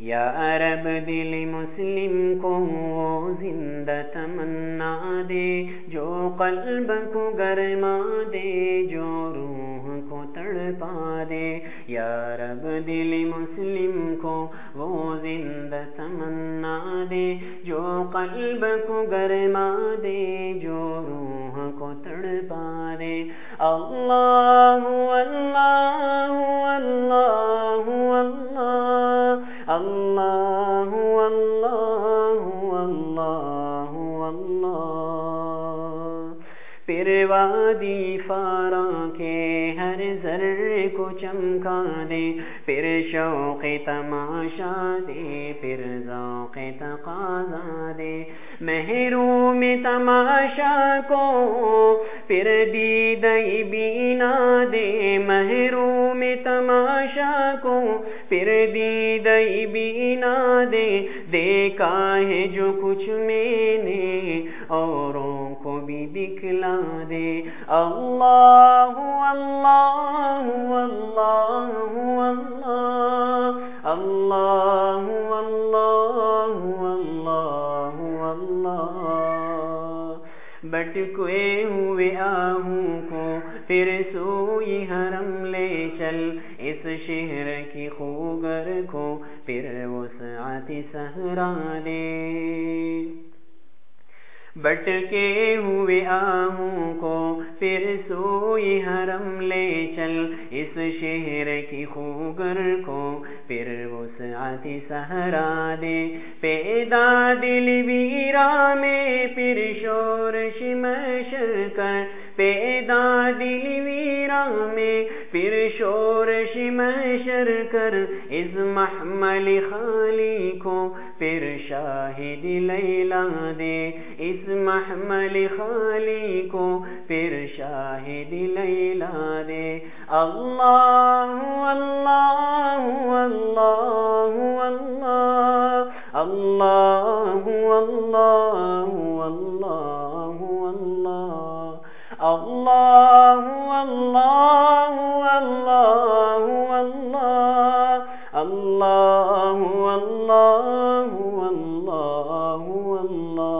یا عرب دل مسلم کو زندہ تمنا دے جو قلب کو گرما دے جو روح کو تڑپا دے یا رب دل مسلم کو وہ زندہ تمنا دے جو قلب کو گرما دے جو روح کو تڑپا دے اللہ اللہ اللہ وادی فاراں کے ہر ذرے کو چمکا دے۔ پھر شوق تماشا دے، پھر ذوق تقاضا دے۔ محروم تماشا کو پھر دیدئی بینا دے۔ محروم تماشا کو پھر دیدئی بینا دے۔ دیکھا ہے جو کچھ میں نے، اوروں دکھلا دے اللہ اللہ اللہ اللہ اللہ اللہ اللہ اللہ بٹکے ہوئے آہوں کو پھر سوئی حرم لے چل اس شہر کی خوگر کو پھر وسعت سہرا دے بٹکے ہوئے آہوں کو پھر سوئی حرم لے چل اس شہر کی خوگر کو پھر وسعت سہرا دے۔ پیدا دل ویرا میں پھر شورش مشر کر، پیدا دل مشر کر اس محمل خالی کو پھر شاہد لیلا دے اس محمل خالی کو پھر شاہد لیلا دے اللہ اللہ اللہ اللہ اللہ اللہ اللہ اللہ اللہ اللہ الله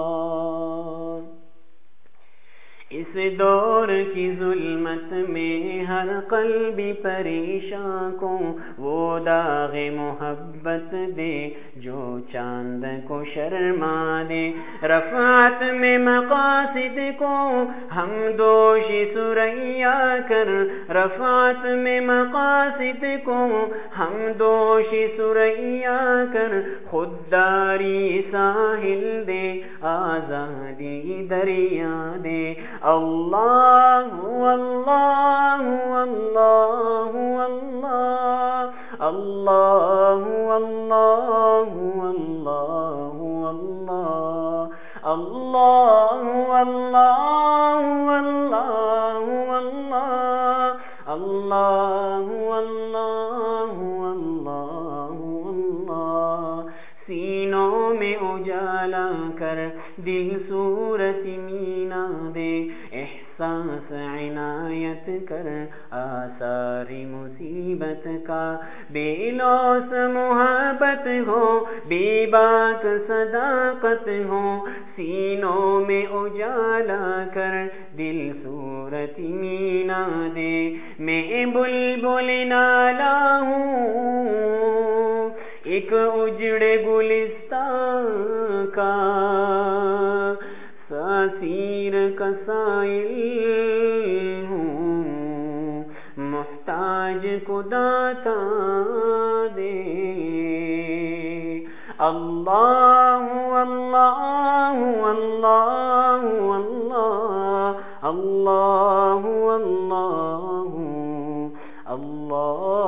اس دور کی ظلمت میں ہر قلب پریشان کو وہ داغ محبت دے جو چاند کو شرما دے۔ رفعت میں مقاصد کو ہم دوش سریا کر۔ رفعت میں مقاصد کو ہم دوش سریا کر۔ خودداری ساحل دے، آزادی دریا دے۔ اللہ اللہ اللہ اللہ اللہ اللہ اللہ اللہ اللہ اللہ اللہ اللہ اللہ سینوں میں اجالا کر، دل صورت مینا دے احساس عنایت کر، آثار مصیبت کا، بے لوس محبت ہو، بے باک صداقت ہو، سینوں میں اجالا کر، دل صورت مینا دے، میں بلبل نالا ہوں، ایک اجڑے گلستان کا ساسیر کسائل خدا دے والله والله اللہ اللہ اللہ اللہ